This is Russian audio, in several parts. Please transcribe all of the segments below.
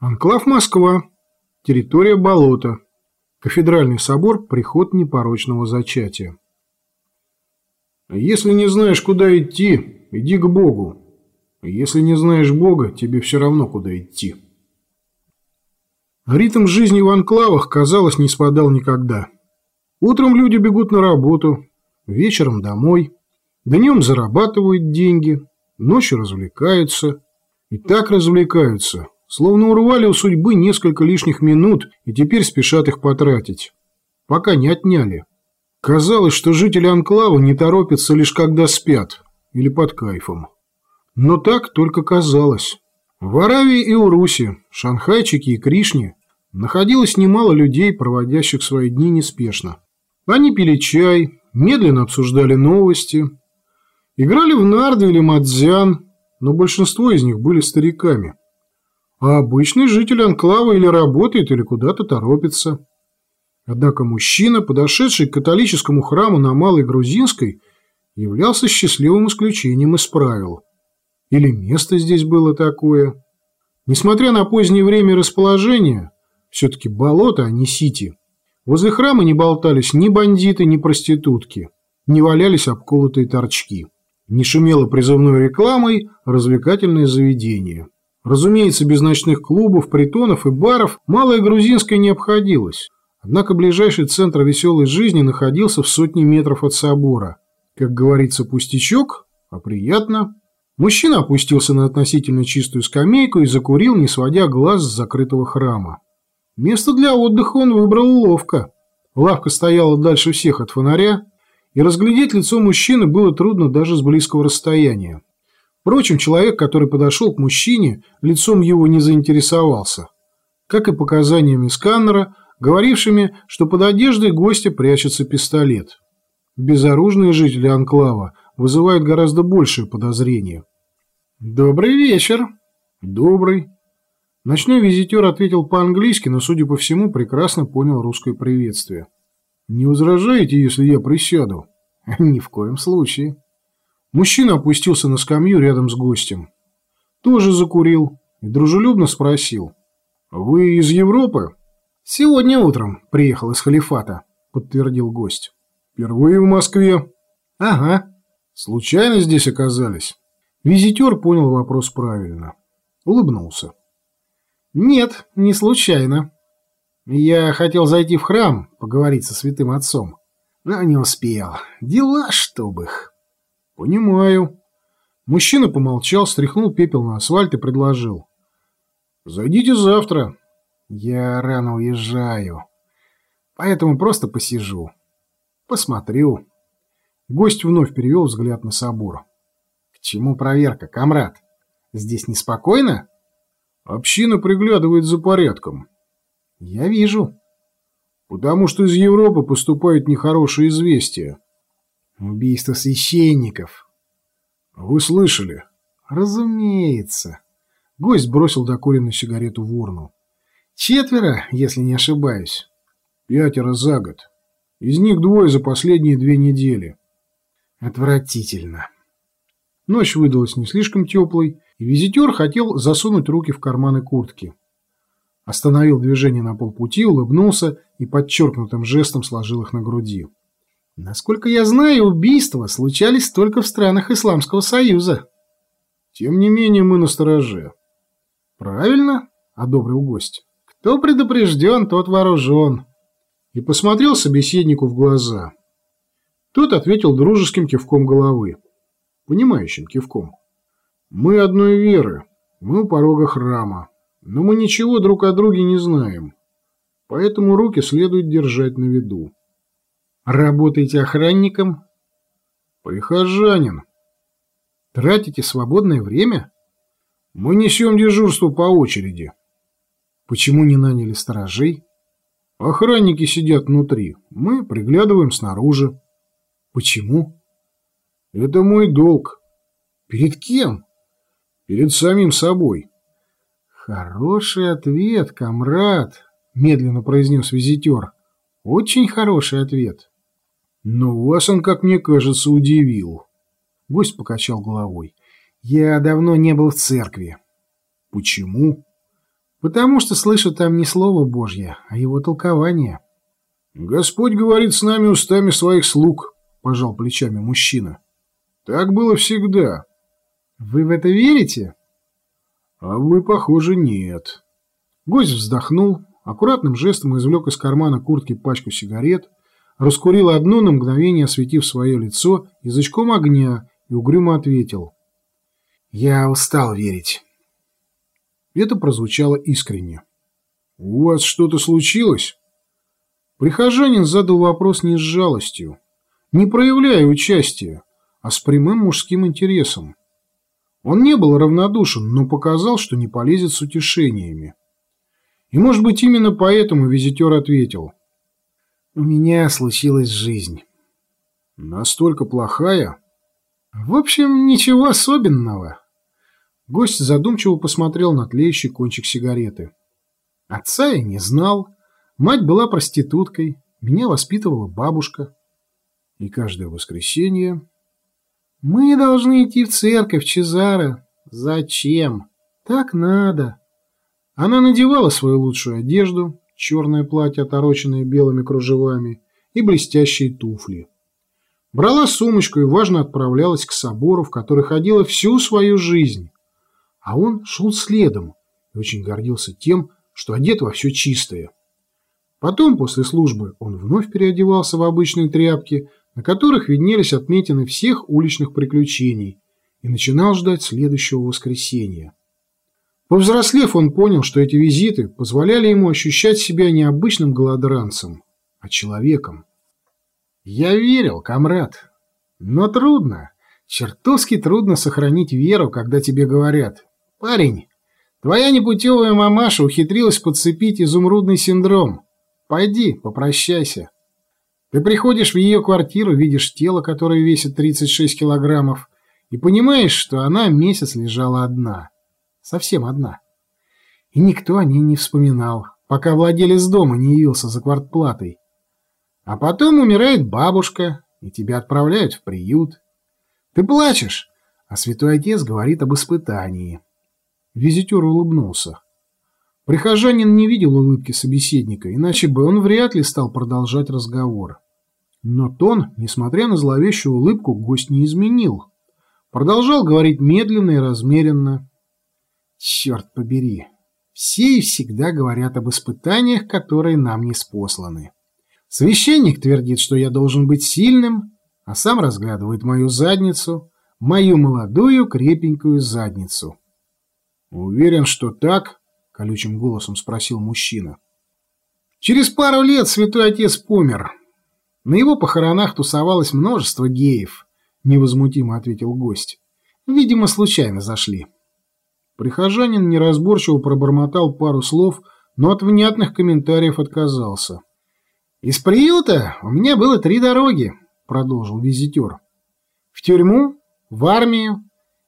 Анклав Москва. Территория болота. Кафедральный собор «Приход непорочного зачатия». Если не знаешь, куда идти, иди к Богу. Если не знаешь Бога, тебе все равно, куда идти. Ритм жизни в анклавах, казалось, не спадал никогда. Утром люди бегут на работу, вечером домой, днем зарабатывают деньги, ночью развлекаются. И так развлекаются, Словно урвали у судьбы несколько лишних минут и теперь спешат их потратить. Пока не отняли. Казалось, что жители Анклава не торопятся лишь когда спят или под кайфом. Но так только казалось. В Аравии и Урусе, Шанхайчике и Кришне находилось немало людей, проводящих свои дни неспешно. Они пили чай, медленно обсуждали новости, играли в нарды или мадзян, но большинство из них были стариками – а обычный житель анклава или работает, или куда-то торопится. Однако мужчина, подошедший к католическому храму на Малой Грузинской, являлся счастливым исключением из правил. Или место здесь было такое. Несмотря на позднее время расположения, все-таки болото, а не сити, возле храма не болтались ни бандиты, ни проститутки, не валялись обколотые торчки, не шумело призывной рекламой развлекательное заведение. Разумеется, без ночных клубов, притонов и баров малая грузинская не обходилась. Однако ближайший центр веселой жизни находился в сотне метров от собора. Как говорится, пустячок, а приятно. Мужчина опустился на относительно чистую скамейку и закурил, не сводя глаз с закрытого храма. Место для отдыха он выбрал ловко. Лавка стояла дальше всех от фонаря, и разглядеть лицо мужчины было трудно даже с близкого расстояния. Впрочем, человек, который подошел к мужчине, лицом его не заинтересовался, как и показаниями сканера, говорившими, что под одеждой гостя прячется пистолет. Безоружные жители Анклава вызывают гораздо большее подозрение. «Добрый вечер!» «Добрый!» Ночной визитер ответил по-английски, но, судя по всему, прекрасно понял русское приветствие. «Не возражаете, если я присяду?» «Ни в коем случае!» Мужчина опустился на скамью рядом с гостем. Тоже закурил и дружелюбно спросил. «Вы из Европы?» «Сегодня утром приехал из халифата», — подтвердил гость. «Впервые в Москве?» «Ага». «Случайно здесь оказались?» Визитер понял вопрос правильно. Улыбнулся. «Нет, не случайно. Я хотел зайти в храм, поговорить со святым отцом, но не успел. Дела, чтоб их». «Понимаю». Мужчина помолчал, стряхнул пепел на асфальт и предложил. «Зайдите завтра». «Я рано уезжаю, поэтому просто посижу. Посмотрю». Гость вновь перевел взгляд на собор. «К чему проверка, комрад? Здесь неспокойно?» «Община приглядывает за порядком». «Я вижу». «Потому что из Европы поступают нехорошие известия». Убийство священников. Вы слышали? Разумеется. Гость бросил докуренную сигарету в урну. Четверо, если не ошибаюсь. Пятеро за год. Из них двое за последние две недели. Отвратительно. Ночь выдалась не слишком теплой, и визитер хотел засунуть руки в карманы куртки. Остановил движение на полпути, улыбнулся и подчеркнутым жестом сложил их на груди. Насколько я знаю, убийства случались только в странах Исламского Союза. Тем не менее мы настороже. Правильно, одобрил гость. Кто предупрежден, тот вооружен. И посмотрел собеседнику в глаза. Тот ответил дружеским кивком головы. Понимающим кивком. Мы одной веры. Мы у порога храма. Но мы ничего друг о друге не знаем. Поэтому руки следует держать на виду. Работаете охранником? Прихожанин. Тратите свободное время? Мы несем дежурство по очереди. Почему не наняли сторожей? Охранники сидят внутри. Мы приглядываем снаружи. Почему? Это мой долг. Перед кем? Перед самим собой. Хороший ответ, комрад, медленно произнес визитер. Очень хороший ответ. Но вас он, как мне кажется, удивил. Гость покачал головой. Я давно не был в церкви. Почему? Потому что слышу там не слово Божье, а его толкование. Господь говорит с нами устами своих слуг, пожал плечами мужчина. Так было всегда. Вы в это верите? А вы, похоже, нет. Гость вздохнул, аккуратным жестом извлек из кармана куртки пачку сигарет, раскурил одну на мгновение, осветив свое лицо язычком огня и угрюмо ответил. «Я устал верить». Это прозвучало искренне. «У вас что-то случилось?» Прихожанин задал вопрос не с жалостью, не проявляя участия, а с прямым мужским интересом. Он не был равнодушен, но показал, что не полезет с утешениями. И, может быть, именно поэтому визитер ответил. «У меня случилась жизнь». «Настолько плохая?» «В общем, ничего особенного». Гость задумчиво посмотрел на тлеющий кончик сигареты. Отца я не знал, мать была проституткой, меня воспитывала бабушка. И каждое воскресенье... Мы должны идти в церковь, Чезаро. Зачем? Так надо. Она надевала свою лучшую одежду, черное платье, отороченное белыми кружевами, и блестящие туфли. Брала сумочку и важно отправлялась к собору, в который ходила всю свою жизнь а он шел следом и очень гордился тем, что одет во все чистое. Потом, после службы, он вновь переодевался в обычные тряпки, на которых виднелись отметины всех уличных приключений, и начинал ждать следующего воскресенья. Повзрослев, он понял, что эти визиты позволяли ему ощущать себя не обычным голодранцем, а человеком. «Я верил, комрад. Но трудно, чертовски трудно сохранить веру, когда тебе говорят «Парень, твоя непутевая мамаша ухитрилась подцепить изумрудный синдром. Пойди, попрощайся». Ты приходишь в ее квартиру, видишь тело, которое весит 36 килограммов, и понимаешь, что она месяц лежала одна. Совсем одна. И никто о ней не вспоминал, пока владелец дома не явился за квартплатой. А потом умирает бабушка, и тебя отправляют в приют. Ты плачешь, а святой отец говорит об испытании. Визитер улыбнулся. Прихожанин не видел улыбки собеседника, иначе бы он вряд ли стал продолжать разговор. Но тон, несмотря на зловещую улыбку, гость не изменил. Продолжал говорить медленно и размеренно. «Черт побери! Все и всегда говорят об испытаниях, которые нам не спосланы. Священник твердит, что я должен быть сильным, а сам разглядывает мою задницу, мою молодую крепенькую задницу». «Уверен, что так?» – колючим голосом спросил мужчина. «Через пару лет святой отец помер. На его похоронах тусовалось множество геев», – невозмутимо ответил гость. «Видимо, случайно зашли». Прихожанин неразборчиво пробормотал пару слов, но от внятных комментариев отказался. «Из приюта у меня было три дороги», – продолжил визитер. «В тюрьму, в армию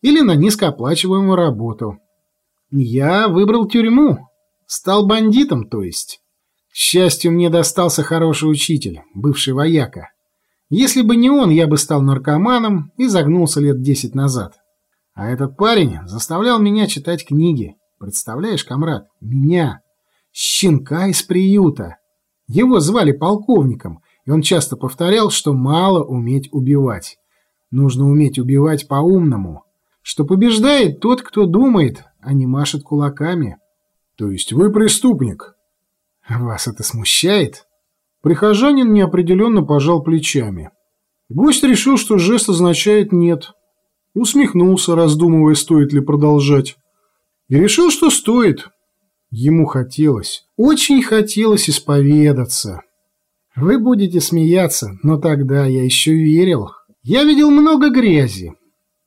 или на низкооплачиваемую работу». Я выбрал тюрьму. Стал бандитом, то есть. К счастью, мне достался хороший учитель, бывший вояка. Если бы не он, я бы стал наркоманом и загнулся лет десять назад. А этот парень заставлял меня читать книги. Представляешь, комрад, меня, щенка из приюта. Его звали полковником, и он часто повторял, что мало уметь убивать. Нужно уметь убивать по-умному, что побеждает тот, кто думает, а не машет кулаками. То есть вы преступник? Вас это смущает? Прихожанин неопределенно пожал плечами. Гость решил, что жест означает «нет». Усмехнулся, раздумывая, стоит ли продолжать. И решил, что стоит. Ему хотелось, очень хотелось исповедаться. Вы будете смеяться, но тогда я еще верил. Я видел много грязи.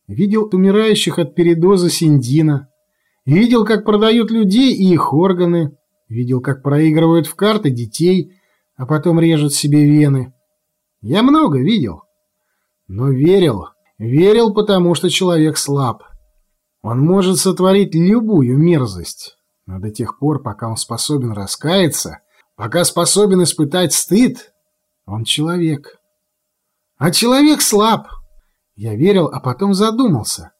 Видел умирающих от передоза синдина. Видел, как продают людей и их органы. Видел, как проигрывают в карты детей, а потом режут себе вены. Я много видел. Но верил. Верил, потому что человек слаб. Он может сотворить любую мерзость. Но до тех пор, пока он способен раскаяться, пока способен испытать стыд, он человек. А человек слаб. Я верил, а потом задумался.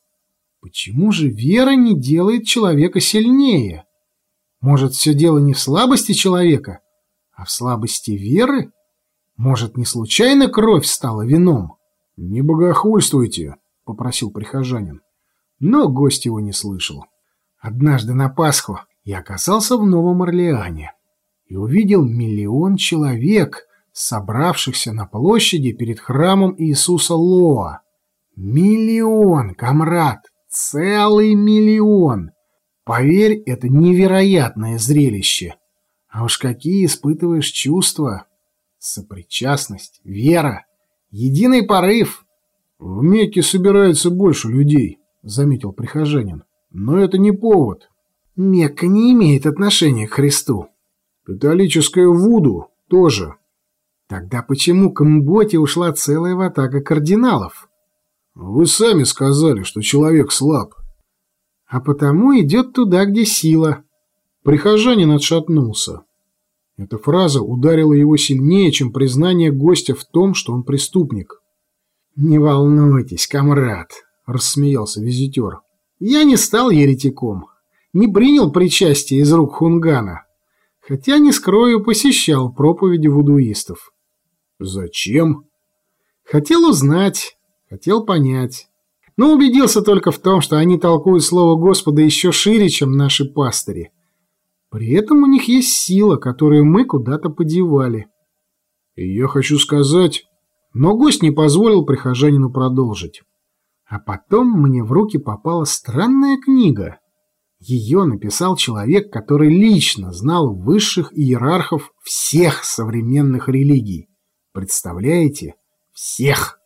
Почему же вера не делает человека сильнее? Может, все дело не в слабости человека, а в слабости веры? Может, не случайно кровь стала вином? — Не богохульствуйте, — попросил прихожанин. Но гость его не слышал. Однажды на Пасху я оказался в Новом Орлеане и увидел миллион человек, собравшихся на площади перед храмом Иисуса Лоа. Миллион, комрад, целый миллион. Поверь, это невероятное зрелище. А уж какие испытываешь чувства. Сопричастность, вера, единый порыв. В Мекке собирается больше людей, заметил прихожанин. Но это не повод. Мекка не имеет отношения к Христу. Католическая Вуду тоже. Тогда почему к Мботе ушла целая ватага кардиналов? Вы сами сказали, что человек слаб. А потому идет туда, где сила. Прихожанин отшатнулся. Эта фраза ударила его сильнее, чем признание гостя в том, что он преступник. «Не волнуйтесь, комрад», — рассмеялся визитер. «Я не стал еретиком, не принял причастие из рук хунгана, хотя, не скрою, посещал проповеди вудуистов». «Зачем?» «Хотел узнать, хотел понять, но убедился только в том, что они толкуют слово Господа еще шире, чем наши пастыри». При этом у них есть сила, которую мы куда-то подевали. И я хочу сказать... Но гость не позволил прихожанину продолжить. А потом мне в руки попала странная книга. Ее написал человек, который лично знал высших иерархов всех современных религий. Представляете? Всех!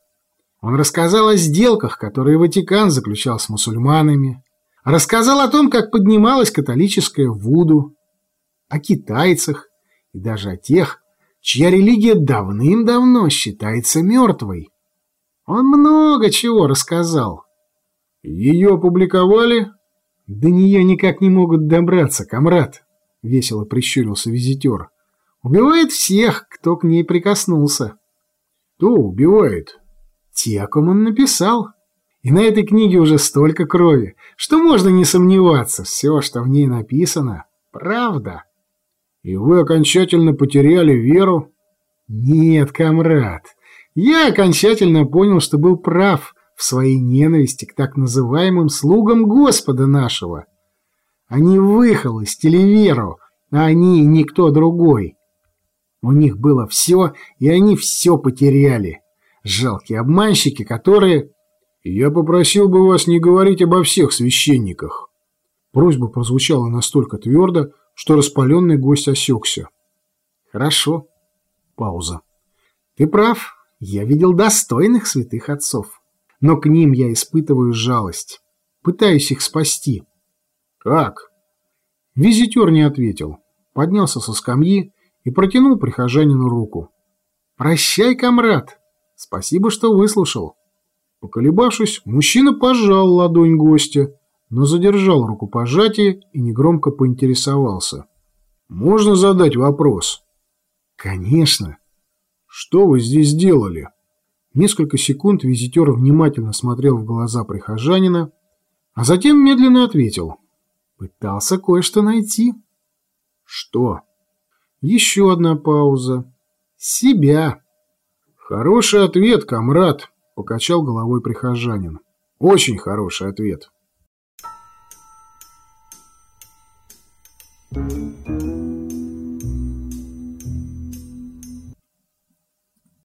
Он рассказал о сделках, которые Ватикан заключал с мусульманами. Рассказал о том, как поднималась католическая Вуду о китайцах и даже о тех, чья религия давным-давно считается мертвой. Он много чего рассказал. Ее опубликовали? До нее никак не могут добраться, комрад, — весело прищурился визитер. Убивает всех, кто к ней прикоснулся. Кто убивает? Те, о ком он написал. И на этой книге уже столько крови, что можно не сомневаться, все, что в ней написано, правда. И вы окончательно потеряли веру? Нет, комрад. Я окончательно понял, что был прав в своей ненависти к так называемым слугам Господа нашего. Они выхолостили веру, а они и никто другой. У них было все, и они все потеряли. Жалкие обманщики, которые... Я попросил бы вас не говорить обо всех священниках. Просьба прозвучала настолько твердо, что распаленный гость осекся. «Хорошо». Пауза. «Ты прав. Я видел достойных святых отцов. Но к ним я испытываю жалость. Пытаюсь их спасти». «Как?» Визитер не ответил. Поднялся со скамьи и протянул прихожанину руку. «Прощай, комрад. Спасибо, что выслушал». Поколебавшись, мужчина пожал ладонь гостя но задержал рукопожатие и негромко поинтересовался. «Можно задать вопрос?» «Конечно». «Что вы здесь делали?» Несколько секунд визитер внимательно смотрел в глаза прихожанина, а затем медленно ответил. «Пытался кое-что найти». «Что?» Еще одна пауза. «Себя». «Хороший ответ, комрад», — покачал головой прихожанин. «Очень хороший ответ». Música